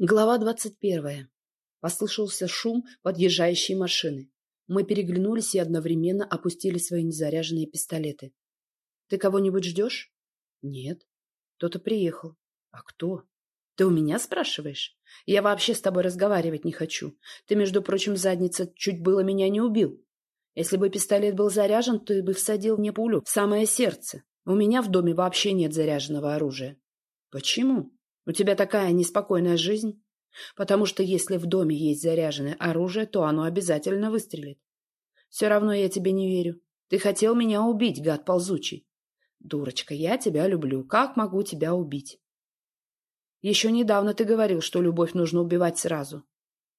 Глава двадцать первая. Послышался шум подъезжающей машины. Мы переглянулись и одновременно опустили свои незаряженные пистолеты. «Ты кого-нибудь ждешь?» «Нет». «Кто-то приехал». «А кто?» «Ты у меня спрашиваешь? Я вообще с тобой разговаривать не хочу. Ты, между прочим, задница чуть было меня не убил. Если бы пистолет был заряжен, ты бы всадил мне пулю в самое сердце. У меня в доме вообще нет заряженного оружия». «Почему?» У тебя такая неспокойная жизнь? Потому что если в доме есть заряженное оружие, то оно обязательно выстрелит. Все равно я тебе не верю. Ты хотел меня убить, гад ползучий. Дурочка, я тебя люблю. Как могу тебя убить? Еще недавно ты говорил, что любовь нужно убивать сразу.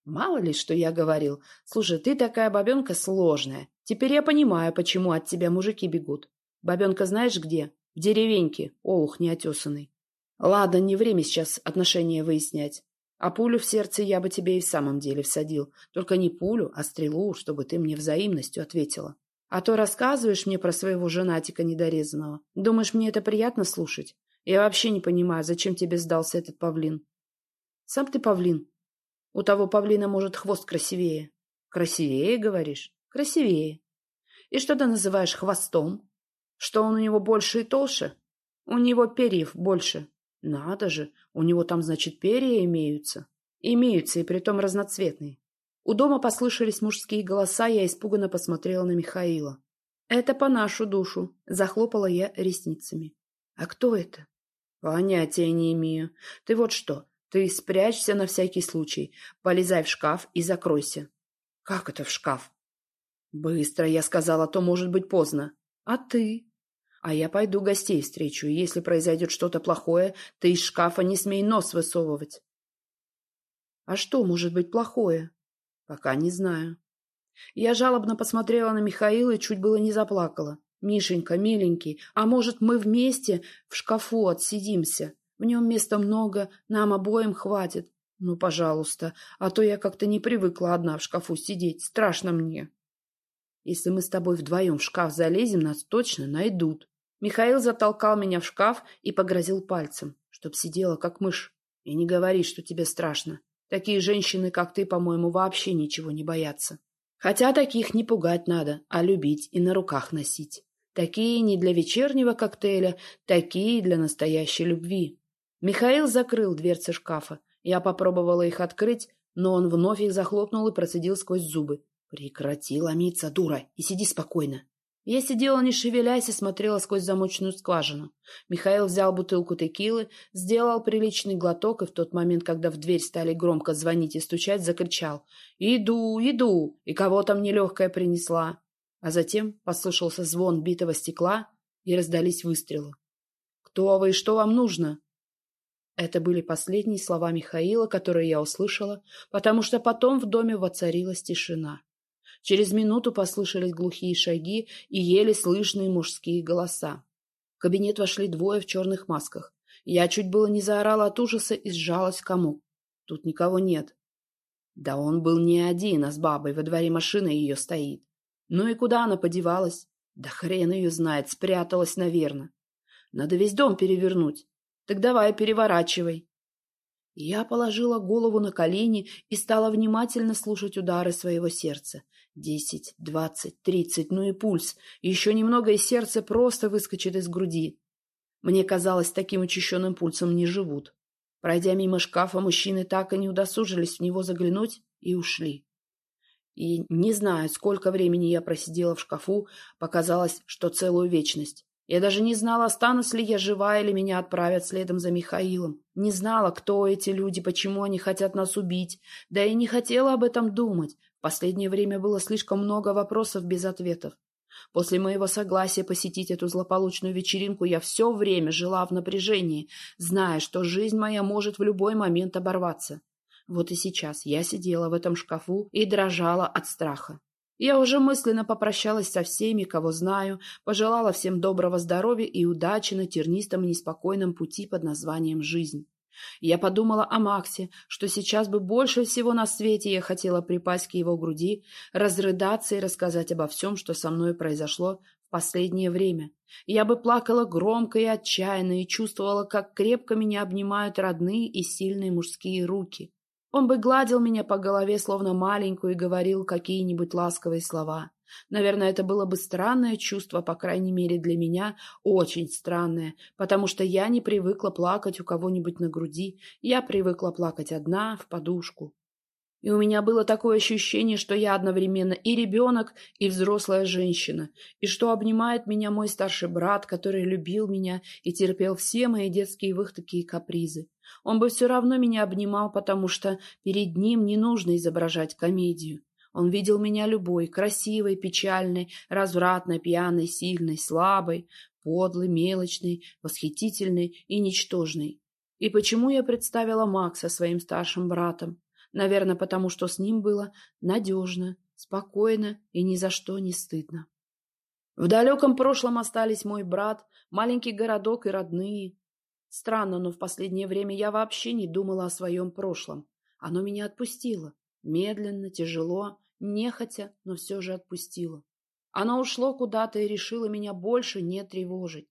Мало ли, что я говорил. Слушай, ты такая бабенка сложная. Теперь я понимаю, почему от тебя мужики бегут. Бабенка знаешь где? В деревеньке, олух неотесанный. Ладно, не время сейчас отношения выяснять. А пулю в сердце я бы тебе и в самом деле всадил. Только не пулю, а стрелу, чтобы ты мне взаимностью ответила. А то рассказываешь мне про своего женатика недорезанного. Думаешь, мне это приятно слушать? Я вообще не понимаю, зачем тебе сдался этот павлин. Сам ты павлин. У того павлина, может, хвост красивее. Красивее, говоришь? Красивее. И что ты называешь хвостом? Что он у него больше и толще? У него перьев больше. Надо же, у него там, значит, перья имеются. Имеются, и притом разноцветные. У дома послышались мужские голоса, я испуганно посмотрела на Михаила. «Это по нашу душу», — захлопала я ресницами. «А кто это?» «Понятия не имею. Ты вот что, ты спрячься на всякий случай, полезай в шкаф и закройся». «Как это в шкаф?» «Быстро, я сказала, то может быть поздно. А ты?» А я пойду гостей встречу, и если произойдет что-то плохое, ты из шкафа не смей нос высовывать. А что может быть плохое? Пока не знаю. Я жалобно посмотрела на Михаила и чуть было не заплакала. Мишенька, миленький, а может, мы вместе в шкафу отсидимся? В нем места много, нам обоим хватит. Ну, пожалуйста, а то я как-то не привыкла одна в шкафу сидеть, страшно мне. Если мы с тобой вдвоем в шкаф залезем, нас точно найдут. Михаил затолкал меня в шкаф и погрозил пальцем, чтоб сидела как мышь. И не говори, что тебе страшно. Такие женщины, как ты, по-моему, вообще ничего не боятся. Хотя таких не пугать надо, а любить и на руках носить. Такие не для вечернего коктейля, такие для настоящей любви. Михаил закрыл дверцы шкафа. Я попробовала их открыть, но он вновь их захлопнул и процедил сквозь зубы. «Прекрати ломиться, дура, и сиди спокойно. Я сидела, не шевелясь, и смотрела сквозь замочную скважину. Михаил взял бутылку текилы, сделал приличный глоток, и в тот момент, когда в дверь стали громко звонить и стучать, закричал «Иду, иду!» и кого там нелегкая принесла. А затем послышался звон битого стекла, и раздались выстрелы. «Кто вы и что вам нужно?» Это были последние слова Михаила, которые я услышала, потому что потом в доме воцарилась тишина. Через минуту послышались глухие шаги и еле слышные мужские голоса. В кабинет вошли двое в черных масках. Я чуть было не заорала от ужаса и сжалась в комок. Тут никого нет. Да он был не один, а с бабой во дворе машины ее стоит. Ну и куда она подевалась? Да хрен ее знает, спряталась, наверное. Надо весь дом перевернуть. Так давай, переворачивай. Я положила голову на колени и стала внимательно слушать удары своего сердца. Десять, двадцать, тридцать, ну и пульс. Еще немного, и сердце просто выскочит из груди. Мне казалось, таким учащенным пульсом не живут. Пройдя мимо шкафа, мужчины так и не удосужились в него заглянуть и ушли. И не знаю, сколько времени я просидела в шкафу, показалось, что целую вечность. Я даже не знала, останусь ли я жива или меня отправят следом за Михаилом. Не знала, кто эти люди, почему они хотят нас убить. Да и не хотела об этом думать. В последнее время было слишком много вопросов без ответов. После моего согласия посетить эту злополучную вечеринку я все время жила в напряжении, зная, что жизнь моя может в любой момент оборваться. Вот и сейчас я сидела в этом шкафу и дрожала от страха. Я уже мысленно попрощалась со всеми, кого знаю, пожелала всем доброго здоровья и удачи на тернистом и неспокойном пути под названием «Жизнь». Я подумала о Максе, что сейчас бы больше всего на свете я хотела припасть к его груди, разрыдаться и рассказать обо всем, что со мной произошло последнее время. Я бы плакала громко и отчаянно и чувствовала, как крепко меня обнимают родные и сильные мужские руки. Он бы гладил меня по голове, словно маленькую, и говорил какие-нибудь ласковые слова. Наверное, это было бы странное чувство, по крайней мере для меня, очень странное, потому что я не привыкла плакать у кого-нибудь на груди, я привыкла плакать одна, в подушку. И у меня было такое ощущение, что я одновременно и ребенок, и взрослая женщина, и что обнимает меня мой старший брат, который любил меня и терпел все мои детские выходки и капризы. Он бы все равно меня обнимал, потому что перед ним не нужно изображать комедию. Он видел меня любой, красивой, печальной, развратной, пьяной, сильной, слабой, подлой, мелочной, восхитительной и ничтожной. И почему я представила Макса своим старшим братом? Наверное, потому что с ним было надежно, спокойно и ни за что не стыдно. В далеком прошлом остались мой брат, маленький городок и родные. Странно, но в последнее время я вообще не думала о своем прошлом. Оно меня отпустило. Медленно, тяжело, нехотя, но все же отпустило. Оно ушло куда-то и решило меня больше не тревожить,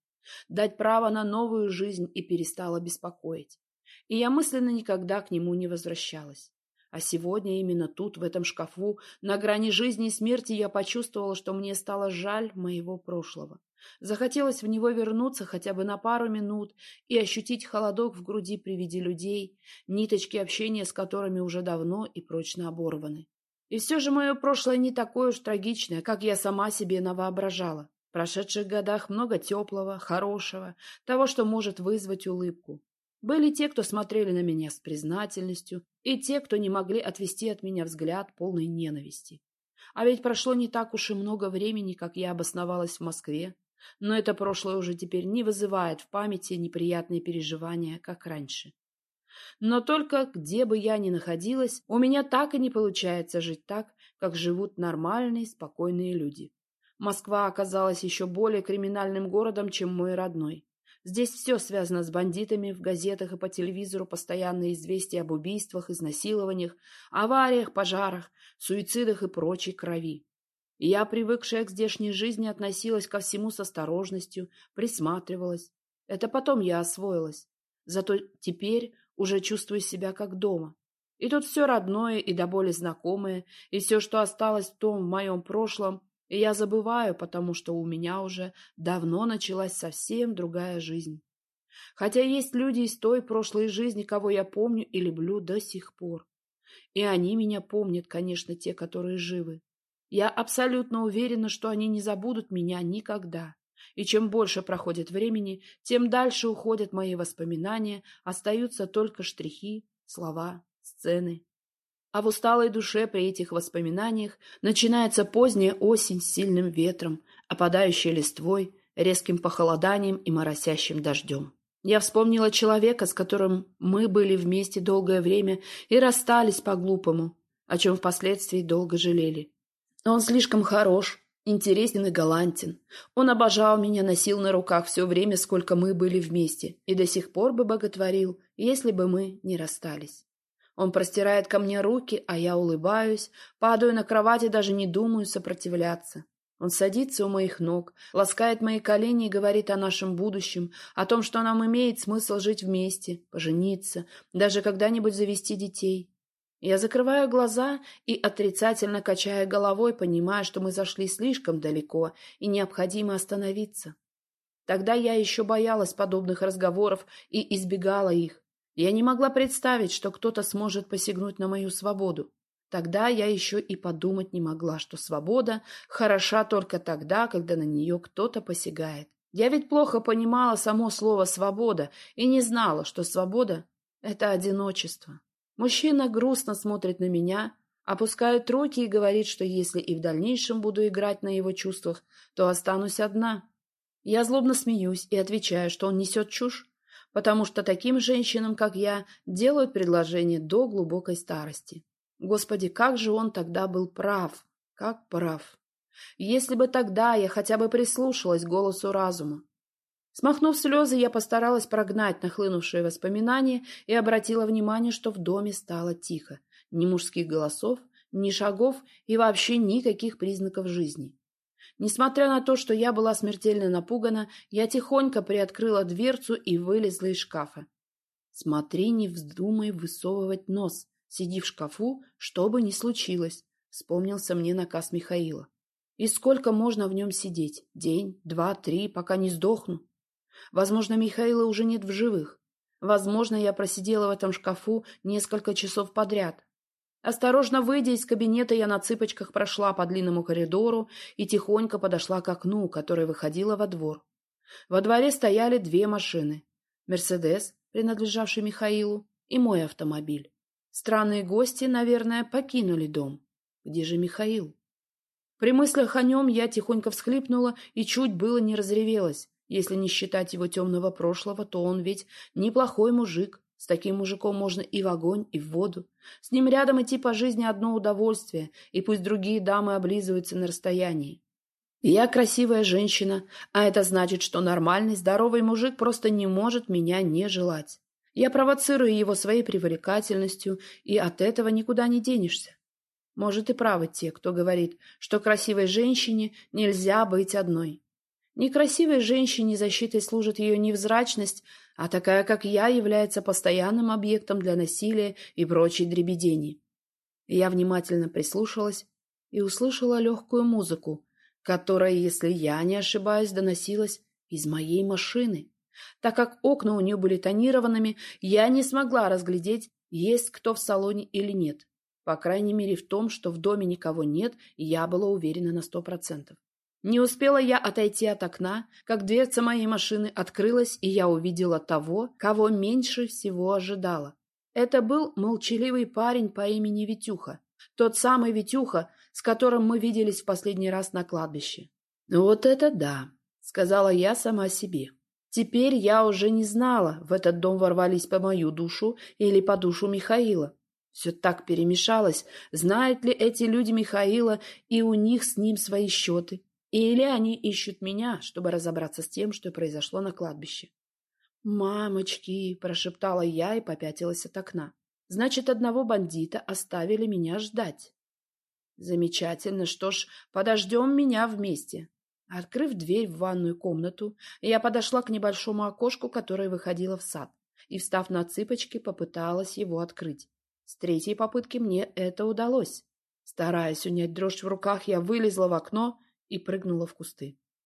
дать право на новую жизнь и перестало беспокоить. И я мысленно никогда к нему не возвращалась. А сегодня именно тут, в этом шкафу, на грани жизни и смерти, я почувствовала, что мне стало жаль моего прошлого. Захотелось в него вернуться хотя бы на пару минут и ощутить холодок в груди при виде людей, ниточки общения с которыми уже давно и прочно оборваны. И все же мое прошлое не такое уж трагичное, как я сама себе навоображала. В прошедших годах много теплого, хорошего, того, что может вызвать улыбку. Были те, кто смотрели на меня с признательностью, и те, кто не могли отвести от меня взгляд полной ненависти. А ведь прошло не так уж и много времени, как я обосновалась в Москве, но это прошлое уже теперь не вызывает в памяти неприятные переживания, как раньше. Но только где бы я ни находилась, у меня так и не получается жить так, как живут нормальные, спокойные люди. Москва оказалась еще более криминальным городом, чем мой родной. Здесь все связано с бандитами, в газетах и по телевизору постоянные известия об убийствах, изнасилованиях, авариях, пожарах, суицидах и прочей крови. Я, привыкшая к здешней жизни, относилась ко всему с осторожностью, присматривалась. Это потом я освоилась. Зато теперь уже чувствую себя как дома. И тут все родное и до боли знакомое, и все, что осталось в том в моем прошлом, и я забываю, потому что у меня уже давно началась совсем другая жизнь. Хотя есть люди из той прошлой жизни, кого я помню и люблю до сих пор. И они меня помнят, конечно, те, которые живы. Я абсолютно уверена, что они не забудут меня никогда. И чем больше проходит времени, тем дальше уходят мои воспоминания, остаются только штрихи, слова, сцены. А в усталой душе при этих воспоминаниях начинается поздняя осень с сильным ветром, опадающей листвой, резким похолоданием и моросящим дождем. Я вспомнила человека, с которым мы были вместе долгое время и расстались по-глупому, о чем впоследствии долго жалели. Он слишком хорош, интересен и галантен. Он обожал меня, носил на руках все время, сколько мы были вместе, и до сих пор бы боготворил, если бы мы не расстались. Он простирает ко мне руки, а я улыбаюсь, падаю на кровать и даже не думаю сопротивляться. Он садится у моих ног, ласкает мои колени и говорит о нашем будущем, о том, что нам имеет смысл жить вместе, пожениться, даже когда-нибудь завести детей. Я закрываю глаза и, отрицательно качая головой, понимаю, что мы зашли слишком далеко и необходимо остановиться. Тогда я еще боялась подобных разговоров и избегала их. Я не могла представить, что кто-то сможет посягнуть на мою свободу. Тогда я еще и подумать не могла, что свобода хороша только тогда, когда на нее кто-то посягает. Я ведь плохо понимала само слово «свобода» и не знала, что свобода — это одиночество. Мужчина грустно смотрит на меня, опускает руки и говорит, что если и в дальнейшем буду играть на его чувствах, то останусь одна. Я злобно смеюсь и отвечаю, что он несет чушь, потому что таким женщинам, как я, делают предложение до глубокой старости. Господи, как же он тогда был прав, как прав. Если бы тогда я хотя бы прислушалась голосу разума, Смахнув слезы, я постаралась прогнать нахлынувшие воспоминания и обратила внимание, что в доме стало тихо. Ни мужских голосов, ни шагов и вообще никаких признаков жизни. Несмотря на то, что я была смертельно напугана, я тихонько приоткрыла дверцу и вылезла из шкафа. Смотри, не вздумай высовывать нос. Сиди в шкафу, что бы ни случилось, вспомнился мне наказ Михаила. И сколько можно в нем сидеть? День, два, три, пока не сдохну? Возможно, Михаила уже нет в живых. Возможно, я просидела в этом шкафу несколько часов подряд. Осторожно выйдя из кабинета, я на цыпочках прошла по длинному коридору и тихонько подошла к окну, которое выходило во двор. Во дворе стояли две машины. «Мерседес», принадлежавший Михаилу, и мой автомобиль. Странные гости, наверное, покинули дом. Где же Михаил? При мыслях о нем я тихонько всхлипнула и чуть было не разревелась. Если не считать его темного прошлого, то он ведь неплохой мужик, с таким мужиком можно и в огонь, и в воду. С ним рядом идти по жизни одно удовольствие, и пусть другие дамы облизываются на расстоянии. Я красивая женщина, а это значит, что нормальный, здоровый мужик просто не может меня не желать. Я провоцирую его своей привлекательностью, и от этого никуда не денешься. Может, и правы те, кто говорит, что красивой женщине нельзя быть одной. Некрасивой женщине защитой служит ее невзрачность, а такая, как я, является постоянным объектом для насилия и прочей дребедени. Я внимательно прислушалась и услышала легкую музыку, которая, если я не ошибаюсь, доносилась из моей машины. Так как окна у нее были тонированными, я не смогла разглядеть, есть кто в салоне или нет. По крайней мере, в том, что в доме никого нет, я была уверена на сто процентов. Не успела я отойти от окна, как дверца моей машины открылась, и я увидела того, кого меньше всего ожидала. Это был молчаливый парень по имени Витюха. Тот самый Витюха, с которым мы виделись в последний раз на кладбище. «Вот это да!» — сказала я сама себе. Теперь я уже не знала, в этот дом ворвались по мою душу или по душу Михаила. Все так перемешалось, знают ли эти люди Михаила, и у них с ним свои счеты. Или они ищут меня, чтобы разобраться с тем, что произошло на кладбище. «Мамочки!» – прошептала я и попятилась от окна. «Значит, одного бандита оставили меня ждать». «Замечательно. Что ж, подождем меня вместе». Открыв дверь в ванную комнату, я подошла к небольшому окошку, которое выходило в сад, и, встав на цыпочки, попыталась его открыть. С третьей попытки мне это удалось. Стараясь унять дрожь в руках, я вылезла в окно и прыгнула в кусты.